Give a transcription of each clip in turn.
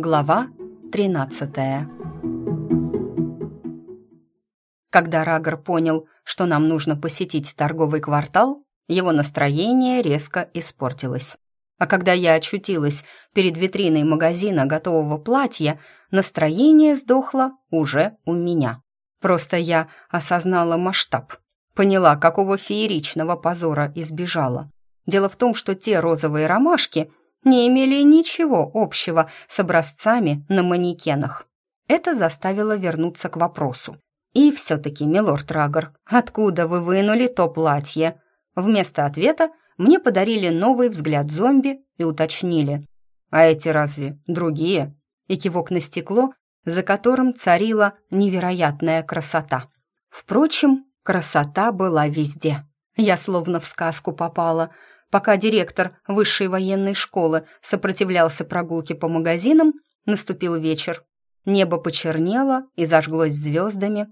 Глава 13 Когда Рагор понял, что нам нужно посетить торговый квартал, его настроение резко испортилось. А когда я очутилась перед витриной магазина готового платья, настроение сдохло уже у меня. Просто я осознала масштаб, поняла, какого фееричного позора избежала. Дело в том, что те розовые ромашки не имели ничего общего с образцами на манекенах. Это заставило вернуться к вопросу. «И все-таки, милорд Рагор, откуда вы вынули то платье?» Вместо ответа мне подарили новый взгляд зомби и уточнили. «А эти разве другие?» И кивок на стекло, за которым царила невероятная красота. Впрочем, красота была везде. Я словно в сказку попала — Пока директор высшей военной школы сопротивлялся прогулке по магазинам, наступил вечер. Небо почернело и зажглось звездами.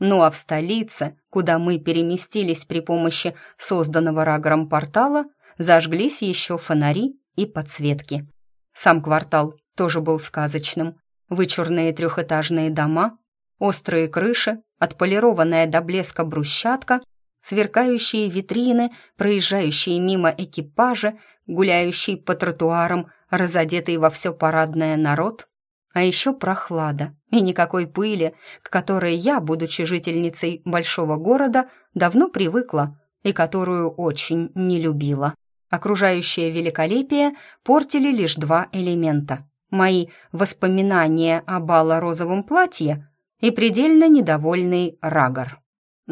Ну а в столице, куда мы переместились при помощи созданного Рагором портала, зажглись еще фонари и подсветки. Сам квартал тоже был сказочным. Вычурные трехэтажные дома, острые крыши, отполированная до блеска брусчатка сверкающие витрины, проезжающие мимо экипажа, гуляющий по тротуарам, разодетый во все парадное народ, а еще прохлада и никакой пыли, к которой я, будучи жительницей большого города, давно привыкла и которую очень не любила. Окружающее великолепие портили лишь два элемента. Мои воспоминания о бало-розовом платье и предельно недовольный Рагор.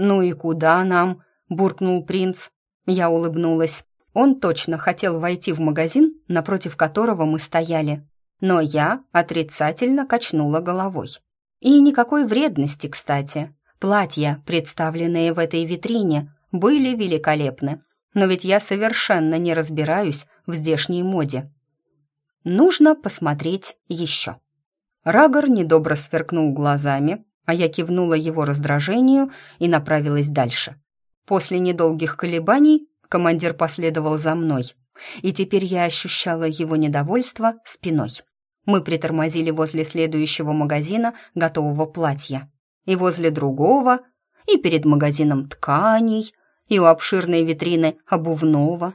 «Ну и куда нам?» — буркнул принц. Я улыбнулась. Он точно хотел войти в магазин, напротив которого мы стояли. Но я отрицательно качнула головой. И никакой вредности, кстати. Платья, представленные в этой витрине, были великолепны. Но ведь я совершенно не разбираюсь в здешней моде. Нужно посмотреть еще. Рагор недобро сверкнул глазами, а я кивнула его раздражению и направилась дальше. После недолгих колебаний командир последовал за мной, и теперь я ощущала его недовольство спиной. Мы притормозили возле следующего магазина готового платья, и возле другого, и перед магазином тканей, и у обширной витрины обувного.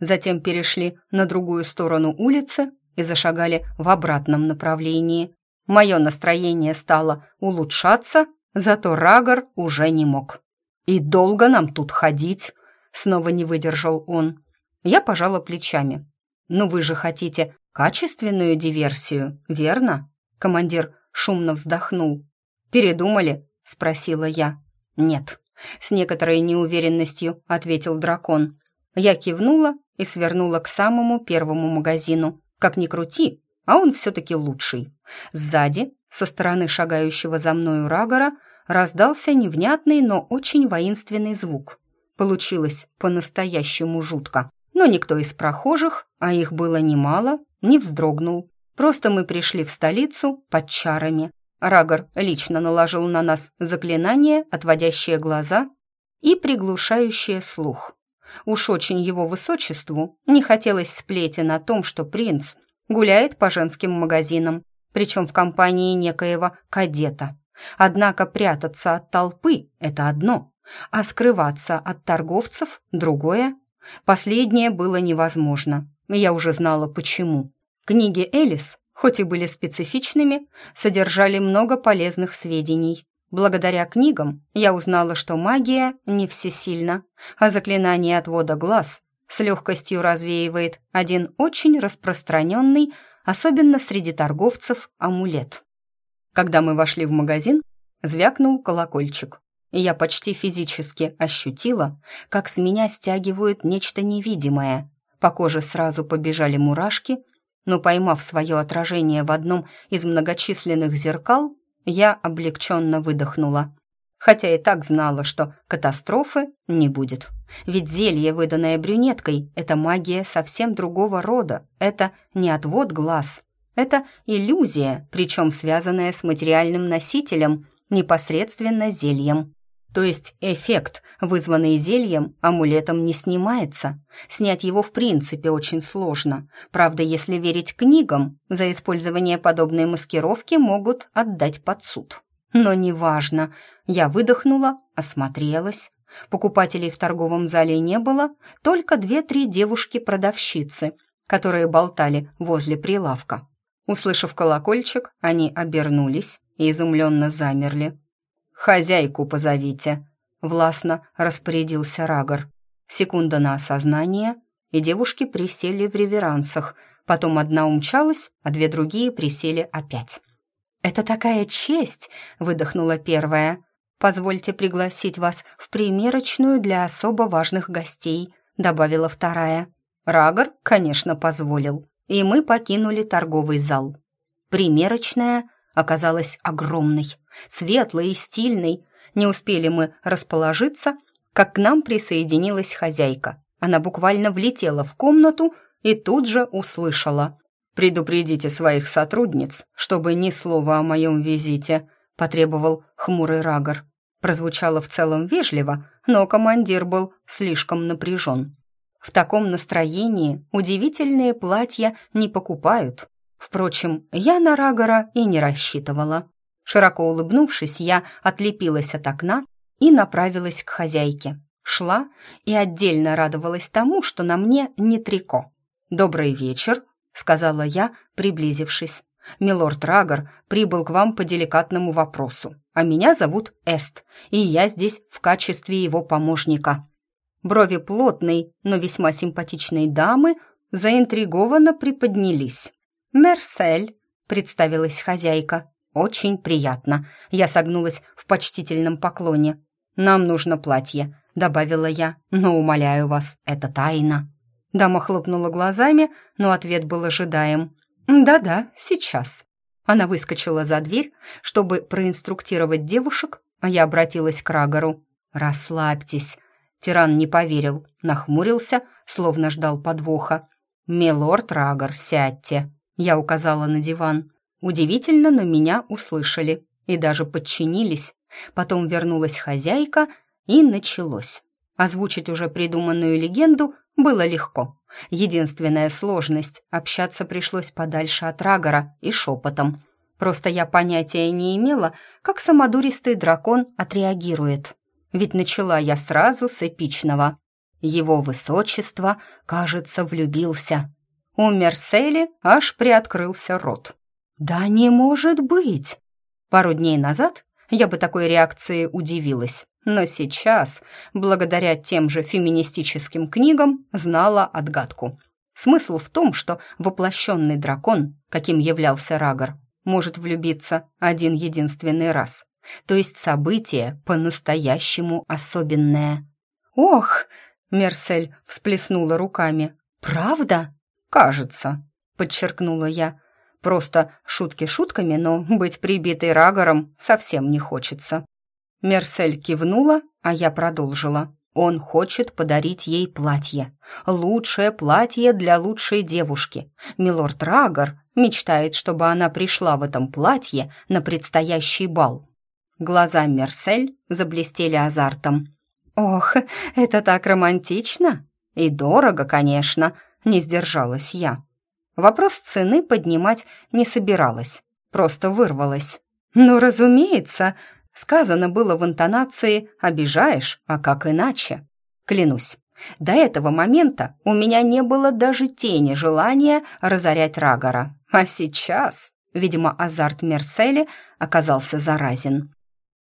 Затем перешли на другую сторону улицы и зашагали в обратном направлении, Мое настроение стало улучшаться, зато Рагор уже не мог. «И долго нам тут ходить?» — снова не выдержал он. Я пожала плечами. «Ну вы же хотите качественную диверсию, верно?» Командир шумно вздохнул. «Передумали?» — спросила я. «Нет», — с некоторой неуверенностью ответил дракон. Я кивнула и свернула к самому первому магазину. Как ни крути, а он все-таки лучший. Сзади, со стороны шагающего за мною Рагора, раздался невнятный, но очень воинственный звук. Получилось по-настоящему жутко. Но никто из прохожих, а их было немало, не вздрогнул. Просто мы пришли в столицу под чарами. Рагор лично наложил на нас заклинание, отводящее глаза и приглушающее слух. Уж очень его высочеству не хотелось сплетен о том, что принц гуляет по женским магазинам, причем в компании некоего кадета. Однако прятаться от толпы – это одно, а скрываться от торговцев – другое. Последнее было невозможно. Я уже знала почему. Книги Элис, хоть и были специфичными, содержали много полезных сведений. Благодаря книгам я узнала, что магия не всесильна, а заклинание отвода глаз с легкостью развеивает один очень распространенный, особенно среди торговцев, амулет. Когда мы вошли в магазин, звякнул колокольчик, и я почти физически ощутила, как с меня стягивают нечто невидимое. По коже сразу побежали мурашки, но, поймав свое отражение в одном из многочисленных зеркал, я облегченно выдохнула хотя и так знала, что катастрофы не будет. Ведь зелье, выданное брюнеткой, это магия совсем другого рода, это не отвод глаз, это иллюзия, причем связанная с материальным носителем, непосредственно зельем. То есть эффект, вызванный зельем, амулетом не снимается. Снять его в принципе очень сложно. Правда, если верить книгам, за использование подобной маскировки могут отдать под суд. Но неважно. Я выдохнула, осмотрелась. Покупателей в торговом зале не было, только две-три девушки-продавщицы, которые болтали возле прилавка. Услышав колокольчик, они обернулись и изумленно замерли. «Хозяйку позовите», — властно распорядился Рагор. Секунда на осознание, и девушки присели в реверансах. Потом одна умчалась, а две другие присели опять. «Это такая честь!» — выдохнула первая. «Позвольте пригласить вас в примерочную для особо важных гостей», — добавила вторая. Рагор, конечно, позволил, и мы покинули торговый зал. Примерочная оказалась огромной, светлой и стильной. Не успели мы расположиться, как к нам присоединилась хозяйка. Она буквально влетела в комнату и тут же услышала. «Предупредите своих сотрудниц, чтобы ни слова о моем визите», — потребовал хмурый Рагор. Прозвучало в целом вежливо, но командир был слишком напряжен. В таком настроении удивительные платья не покупают. Впрочем, я на Рагора и не рассчитывала. Широко улыбнувшись, я отлепилась от окна и направилась к хозяйке. Шла и отдельно радовалась тому, что на мне не трико. «Добрый вечер», — сказала я, приблизившись. «Милорд Рагор прибыл к вам по деликатному вопросу, а меня зовут Эст, и я здесь в качестве его помощника». Брови плотной, но весьма симпатичной дамы заинтригованно приподнялись. «Мерсель», — представилась хозяйка. «Очень приятно». Я согнулась в почтительном поклоне. «Нам нужно платье», — добавила я. «Но, умоляю вас, это тайна». Дама хлопнула глазами, но ответ был ожидаем. «Да-да, сейчас». Она выскочила за дверь, чтобы проинструктировать девушек, а я обратилась к Рагору. «Расслабьтесь». Тиран не поверил, нахмурился, словно ждал подвоха. «Милорд Рагор, сядьте», я указала на диван. Удивительно, но меня услышали и даже подчинились. Потом вернулась хозяйка, и началось. Озвучить уже придуманную легенду было легко. Единственная сложность — общаться пришлось подальше от Рагора и шепотом. Просто я понятия не имела, как самодуристый дракон отреагирует. Ведь начала я сразу с эпичного. Его высочество, кажется, влюбился. У Мерсели аж приоткрылся рот. «Да не может быть!» Пару дней назад я бы такой реакции удивилась, но сейчас, благодаря тем же феминистическим книгам, знала отгадку. Смысл в том, что воплощенный дракон, каким являлся Рагор, может влюбиться один единственный раз. То есть событие по-настоящему особенное. «Ох!» — Мерсель всплеснула руками. «Правда?» «Кажется», — подчеркнула я. «Просто шутки шутками, но быть прибитой рагором совсем не хочется». Мерсель кивнула, а я продолжила. Он хочет подарить ей платье. Лучшее платье для лучшей девушки. Милорд Рагор мечтает, чтобы она пришла в этом платье на предстоящий бал. Глаза Мерсель заблестели азартом. «Ох, это так романтично! И дорого, конечно!» не сдержалась я. Вопрос цены поднимать не собиралась, просто вырвалась. «Ну, разумеется», — сказано было в интонации «обижаешь, а как иначе?» Клянусь, до этого момента у меня не было даже тени желания разорять Рагора. А сейчас, видимо, азарт Мерсели оказался заразен.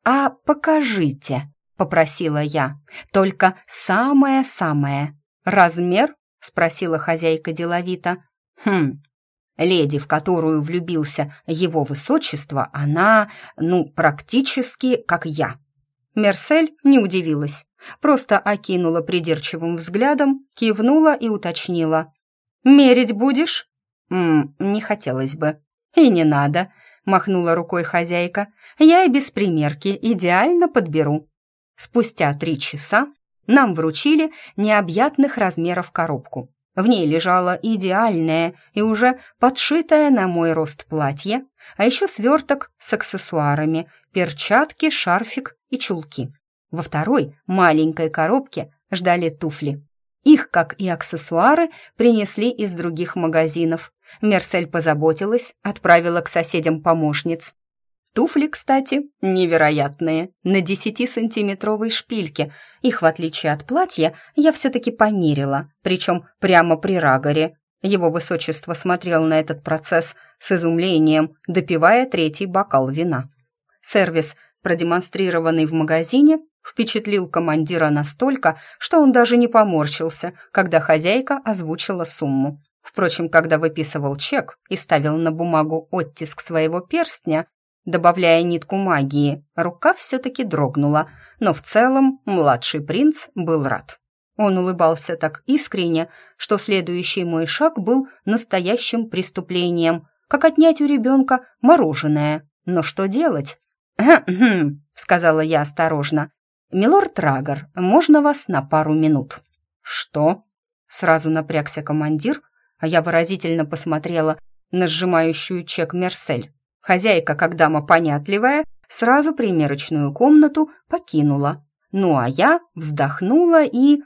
«А покажите», — попросила я, — «только самое-самое. Размер спросила хозяйка деловито. Хм. Леди, в которую влюбился его высочество, она, ну, практически как я. Мерсель не удивилась, просто окинула придирчивым взглядом, кивнула и уточнила. «Мерить будешь?» «М не хотелось бы». «И не надо», — махнула рукой хозяйка. «Я и без примерки идеально подберу». Спустя три часа нам вручили необъятных размеров коробку. В ней лежало идеальное и уже подшитое на мой рост платье, а еще сверток с аксессуарами, перчатки, шарфик и чулки. Во второй, маленькой коробке, ждали туфли. Их, как и аксессуары, принесли из других магазинов. Мерсель позаботилась, отправила к соседям помощниц. Туфли, кстати, невероятные, на 10-сантиметровой шпильке. Их, в отличие от платья, я все-таки померила, причем прямо при Рагоре. Его высочество смотрел на этот процесс с изумлением, допивая третий бокал вина. Сервис, продемонстрированный в магазине, впечатлил командира настолько, что он даже не поморщился, когда хозяйка озвучила сумму. Впрочем, когда выписывал чек и ставил на бумагу оттиск своего перстня, добавляя нитку магии, рука все-таки дрогнула, но в целом младший принц был рад. Он улыбался так искренне, что следующий мой шаг был настоящим преступлением, как отнять у ребенка мороженое. Но что делать? «Хм-хм», — сказала я осторожно. «Милорд Рагор, можно вас на пару минут?» «Что?» — сразу напрягся командир, а я выразительно посмотрела на сжимающую чек Мерсель. Хозяйка, как дама понятливая, сразу примерочную комнату покинула. Ну а я вздохнула и...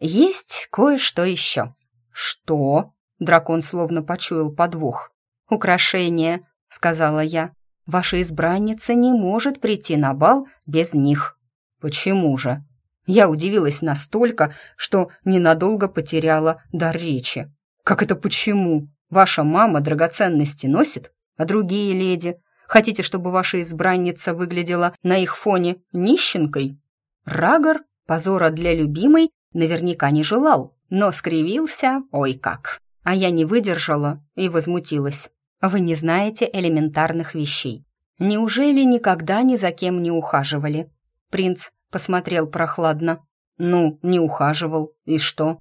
Есть кое-что еще. Что? Дракон словно почуял подвох. «Украшения», — сказала я. «Ваша избранница не может прийти на бал без них». «Почему же?» Я удивилась настолько, что ненадолго потеряла дар речи. «Как это почему? Ваша мама драгоценности носит, а другие леди? Хотите, чтобы ваша избранница выглядела на их фоне нищенкой?» Рагор позора для любимой наверняка не желал, но скривился, ой как. А я не выдержала и возмутилась. «Вы не знаете элементарных вещей. Неужели никогда ни за кем не ухаживали?» Принц посмотрел прохладно. «Ну, не ухаживал. И что?»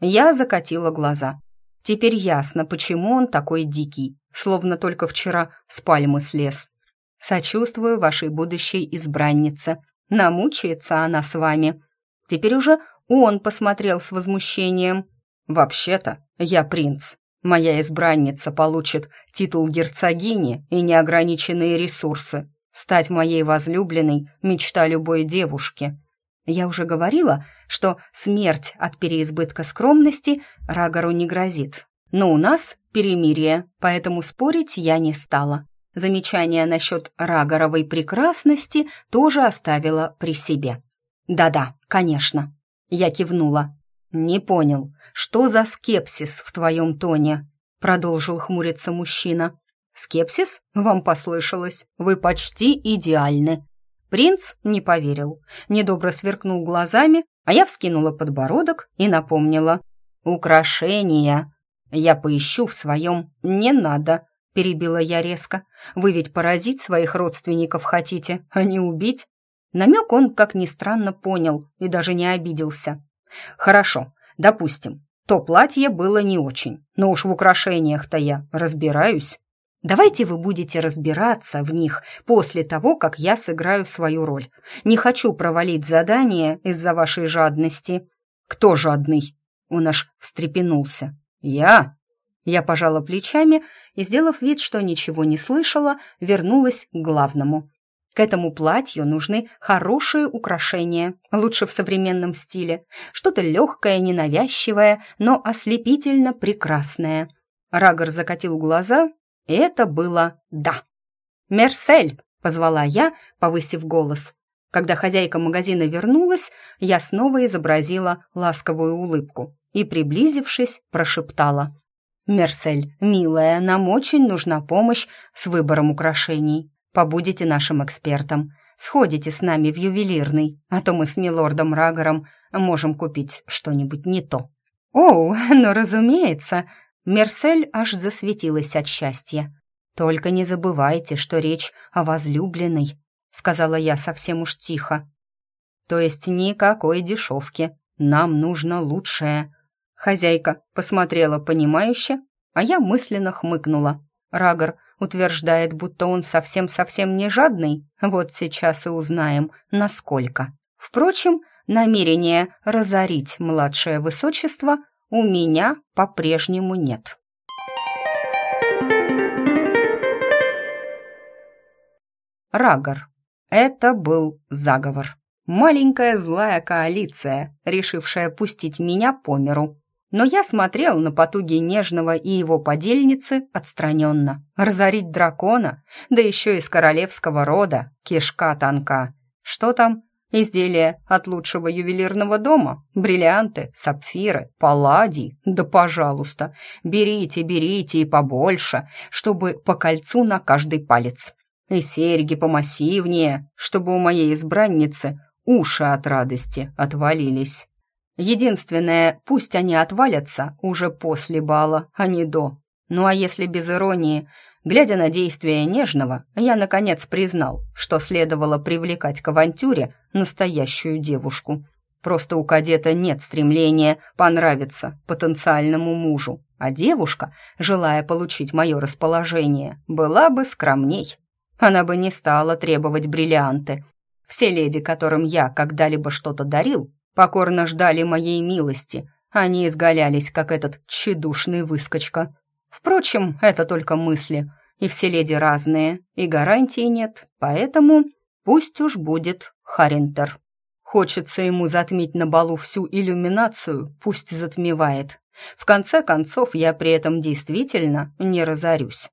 Я закатила глаза. Теперь ясно, почему он такой дикий, словно только вчера с пальмы слез. Сочувствую вашей будущей избраннице. Намучается она с вами. Теперь уже он посмотрел с возмущением. «Вообще-то я принц. Моя избранница получит титул герцогини и неограниченные ресурсы. Стать моей возлюбленной — мечта любой девушки. Я уже говорила, что смерть от переизбытка скромности Рагору не грозит. Но у нас перемирие, поэтому спорить я не стала. Замечание насчет Рагоровой прекрасности тоже оставила при себе. «Да-да, конечно», — я кивнула. «Не понял, что за скепсис в твоем тоне?» — продолжил хмуриться мужчина. «Скепсис? Вам послышалось. Вы почти идеальны». Принц не поверил, недобро сверкнул глазами, а я вскинула подбородок и напомнила. «Украшения!» «Я поищу в своем «не надо», — перебила я резко. «Вы ведь поразить своих родственников хотите, а не убить?» Намек он, как ни странно, понял и даже не обиделся. «Хорошо, допустим, то платье было не очень, но уж в украшениях-то я разбираюсь. Давайте вы будете разбираться в них после того, как я сыграю свою роль. Не хочу провалить задание из-за вашей жадности». «Кто жадный?» Он аж встрепенулся. «Я?» Я пожала плечами и, сделав вид, что ничего не слышала, вернулась к главному. К этому платью нужны хорошие украшения, лучше в современном стиле. Что-то легкое, ненавязчивое, но ослепительно прекрасное. Рагор закатил глаза, и это было «да». «Мерсель!» — позвала я, повысив голос. Когда хозяйка магазина вернулась, я снова изобразила ласковую улыбку и, приблизившись, прошептала. «Мерсель, милая, нам очень нужна помощь с выбором украшений. Побудете нашим экспертом. Сходите с нами в ювелирный, а то мы с милордом Рагором можем купить что-нибудь не то». «Оу, ну разумеется!» Мерсель аж засветилась от счастья. «Только не забывайте, что речь о возлюбленной», — сказала я совсем уж тихо. «То есть никакой дешевки. Нам нужно лучшее», Хозяйка посмотрела понимающе, а я мысленно хмыкнула. Рагор утверждает, будто он совсем-совсем не жадный. Вот сейчас и узнаем, насколько. Впрочем, намерения разорить младшее высочество у меня по-прежнему нет. Рагор. Это был заговор. Маленькая злая коалиция, решившая пустить меня по миру. Но я смотрел на потуги Нежного и его подельницы отстраненно. Разорить дракона, да еще из королевского рода, кишка тонка. Что там? Изделия от лучшего ювелирного дома, бриллианты, сапфиры, палладий. Да, пожалуйста, берите, берите и побольше, чтобы по кольцу на каждый палец. И серьги помассивнее, чтобы у моей избранницы уши от радости отвалились. Единственное, пусть они отвалятся уже после бала, а не до. Ну а если без иронии, глядя на действия Нежного, я наконец признал, что следовало привлекать к авантюре настоящую девушку. Просто у кадета нет стремления понравиться потенциальному мужу, а девушка, желая получить мое расположение, была бы скромней. Она бы не стала требовать бриллианты. Все леди, которым я когда-либо что-то дарил, покорно ждали моей милости. Они изгалялись, как этот тщедушный выскочка. Впрочем, это только мысли, и все леди разные, и гарантии нет, поэтому пусть уж будет Харинтер. Хочется ему затмить на балу всю иллюминацию, пусть затмевает. В конце концов, я при этом действительно не разорюсь.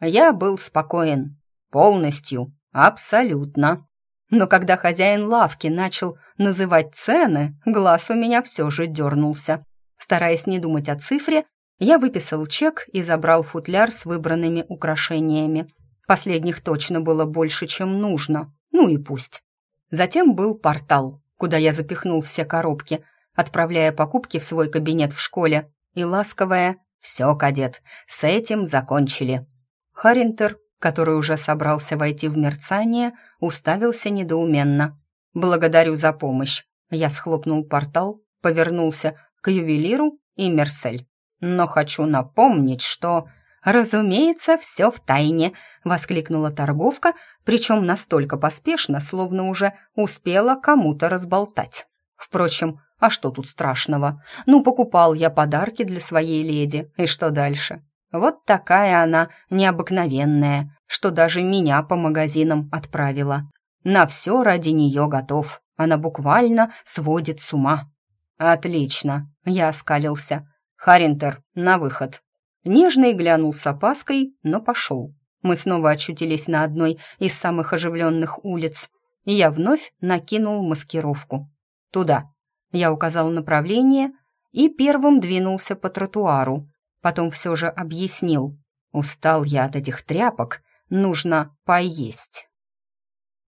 Я был спокоен. Полностью. Абсолютно. Но когда хозяин лавки начал называть цены, глаз у меня все же дернулся. Стараясь не думать о цифре, я выписал чек и забрал футляр с выбранными украшениями. Последних точно было больше, чем нужно. Ну и пусть. Затем был портал, куда я запихнул все коробки, отправляя покупки в свой кабинет в школе. И ласковая «Все, кадет, с этим закончили». Харинтер, который уже собрался войти в мерцание, уставился недоуменно. «Благодарю за помощь». Я схлопнул портал, повернулся к ювелиру и Мерсель. «Но хочу напомнить, что...» «Разумеется, все в тайне», — воскликнула торговка, причем настолько поспешно, словно уже успела кому-то разболтать. Впрочем, а что тут страшного? Ну, покупал я подарки для своей леди, и что дальше? Вот такая она необыкновенная, что даже меня по магазинам отправила. На все ради нее готов. Она буквально сводит с ума. «Отлично!» — я оскалился. «Харинтер, на выход!» Нежный глянул с опаской, но пошел. Мы снова очутились на одной из самых оживленных улиц, и я вновь накинул маскировку. «Туда!» Я указал направление и первым двинулся по тротуару. Потом все же объяснил. «Устал я от этих тряпок, нужно поесть».